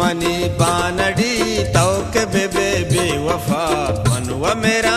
Money बानडी तौके बेबे बेवफा मनवा मेरा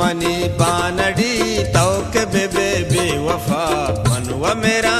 मनी बानडी तौक बेबे बेवफा बनवा मेरा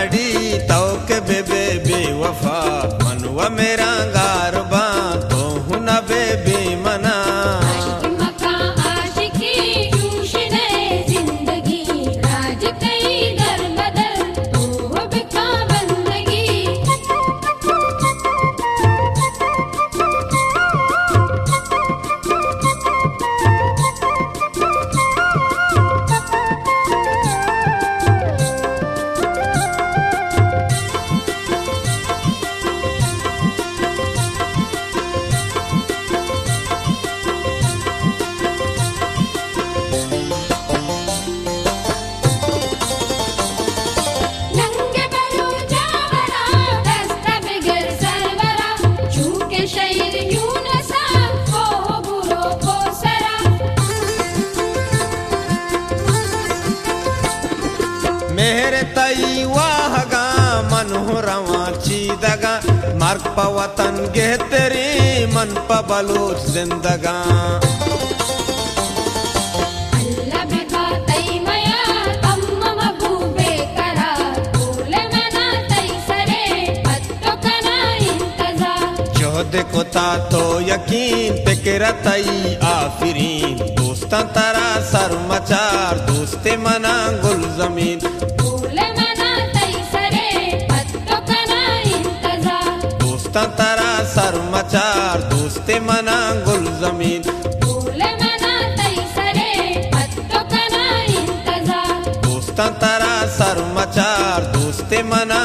रावाची दगा मार्ग पवतन वतन गे तेरी मन पा जिंदगा। देखोता तो यकीन पे किरतई आफरीन। दोस्त तारा सर मचार दोस्ते मना गुल ज़मीन तरा सरमचार दोस्ते मना गुल ज़मीन। दोस्ता तरा सरमचार दोस्ते मना